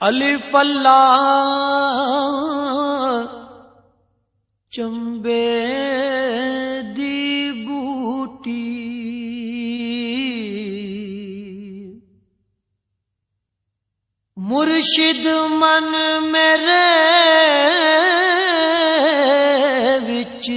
الف اللہ چمبے دی بوٹی۔ مرشد من میرے وچ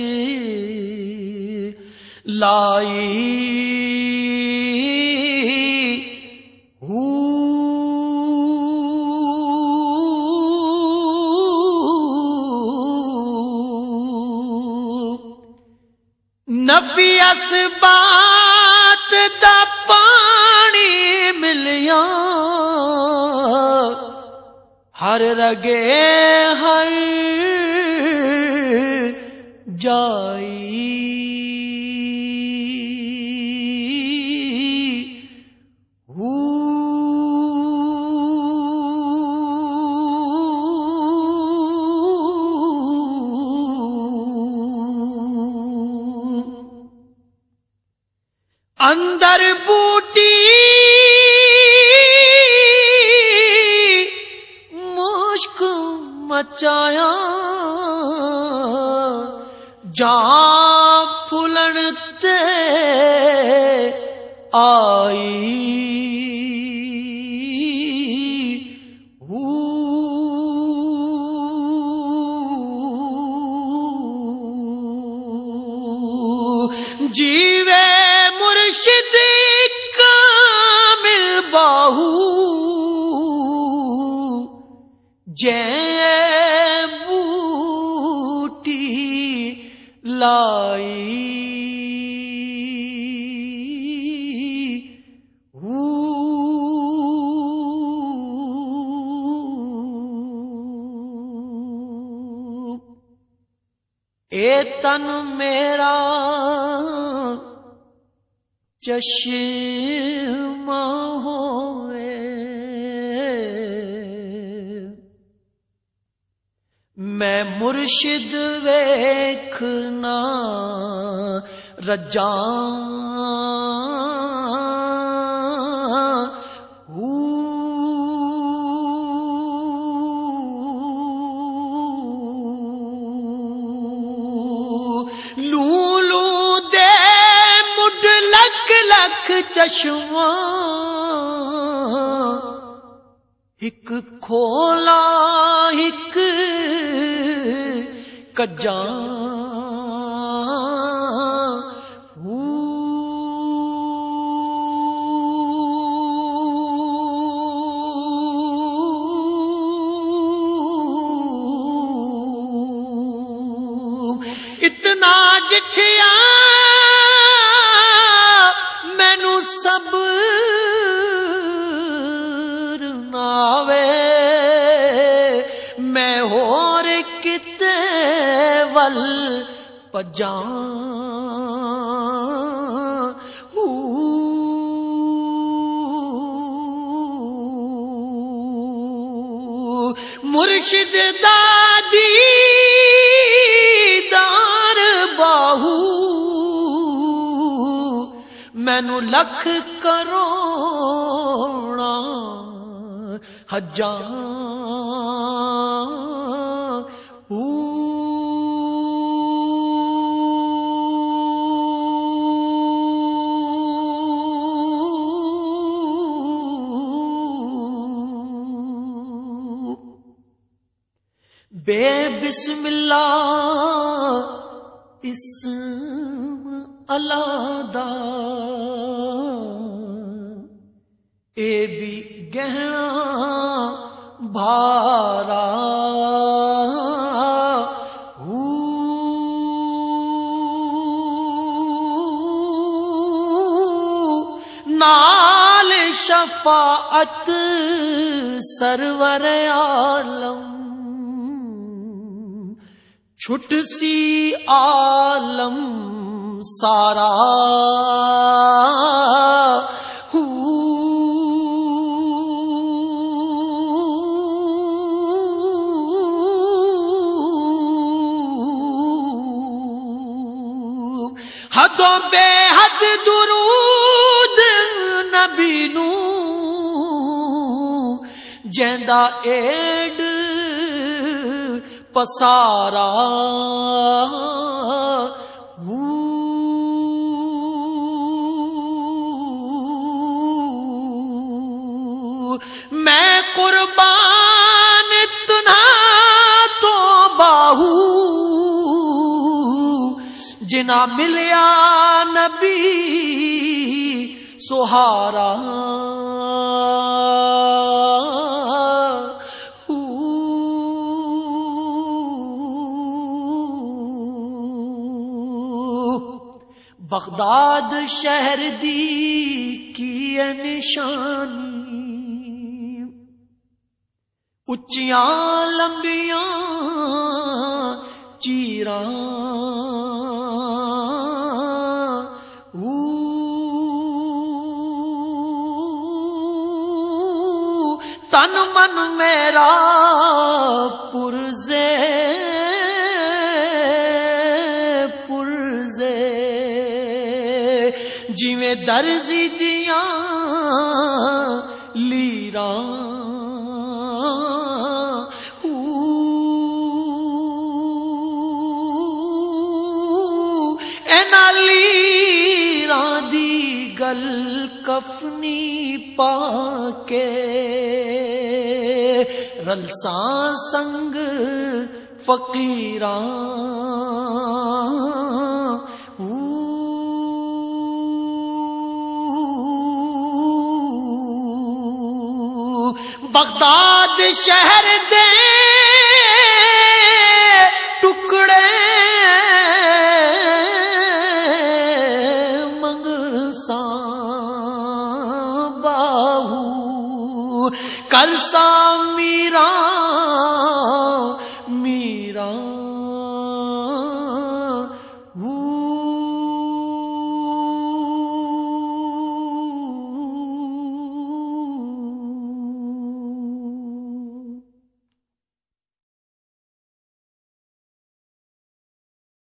بھی اس بات دا پانی ملیا۔ ہر رگے ہر جائی۔ اندر بوٹی مشک مچایا جان پھلن تے آئی۔ جیوے مرشد کامل باہو۔ جے بوٹی لائی۔ اے تن میرا چشمہ ہوئے۔ میں مرشد ویکھنا رجاں۔ لولو لکھ چشمہ۔ ایک کھولا ایک کجاں اتنا جٹھیا سب ناوے میں ہور کتے ول پجاں۔ مرشد دادی مینو لکھ کروڑا ہجاں بے بسم اللہ اسم اے بھی گہنا بھارا نال شفاعت سرور عالم چھٹ سی عالم سارا۔ حدوں بے حد درود نبی نو جن جہدا ایڈ پسارا۔ میں قربان تنا تو باہو جنا ملیا نبی سہارا۔ بغداد شہر دی کی نشانی۔ اچیاں لمبیاں چیراں تن من میرا پرزے پرزے جی درزی دیا لیرا کفنی پا کے رلساں سنگ فقیراں بغداد شہر دے ٹکڑے کل سا میرا